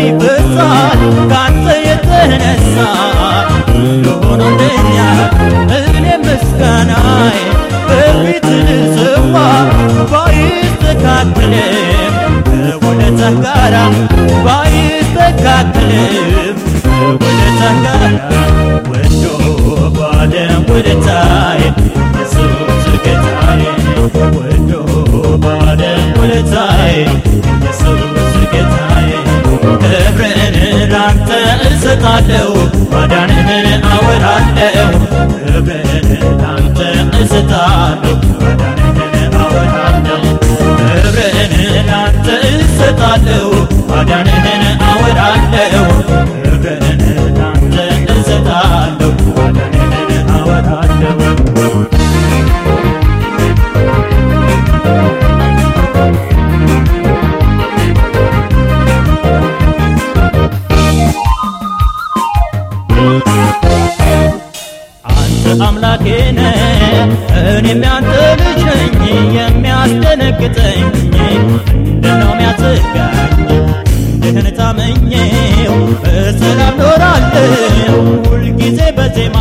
ይፈሳል ካንተ የተነሳ ሁሉ ሆኖልኛል እኔ ባይስተካከልም ከውለታህ ጋር ወዶ ባለም ውለታዬ አንተ አምላኬ ነህ እኔም ያንተ ልጅ ነኝ የሚያስደነግጠኝ ምንድነው የሚያሰጋኝ እንድህን ታመኘው በሰላም ኖራለሁ ሁልጊዜ በዜማ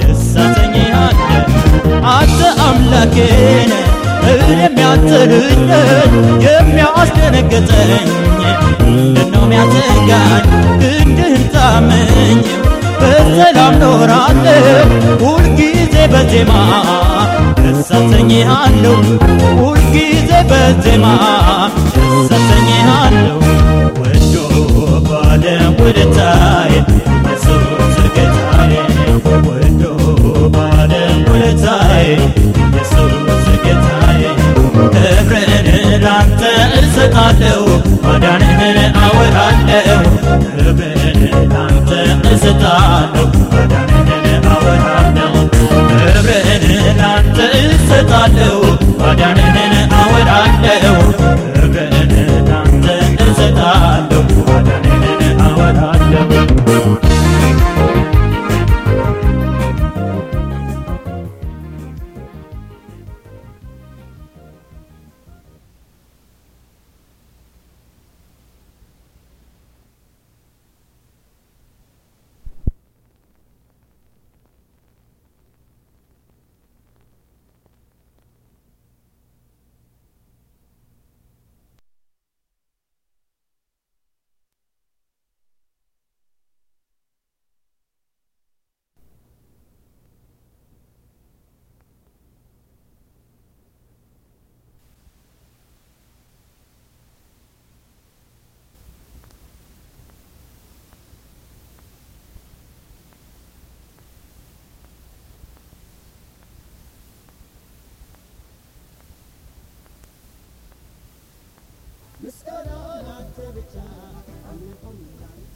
ደስ አሰኝሃለሁ አንተ አምላኬ ነህ እኔም ያንተ የሚያስደነግጠኝ ምንድነው የሚያሰጋኝ እንድህን ታመኘው በሰላም ኖራለሁ ሁልጊዜ በዜማ ደስ አሰኝሃለሁ ሁልጊዜ በዜማ ደስ አሰኝሃለሁ ወዶ ባለም ውለታዬ ኢየሱስ ጌታዬ ወዶ ባለም ውለታዬ ኢየሱስ ጌታዬ ክብርን ላንተ እሰጣለሁ ማዳንህን አወራለሁ ክብርን እሰጣለሁ። ማዳንህን አወራለሁ እሰጣለሁ ማዳንህን ምስጋና ላንተ ብቻ አምልኮም ላንተ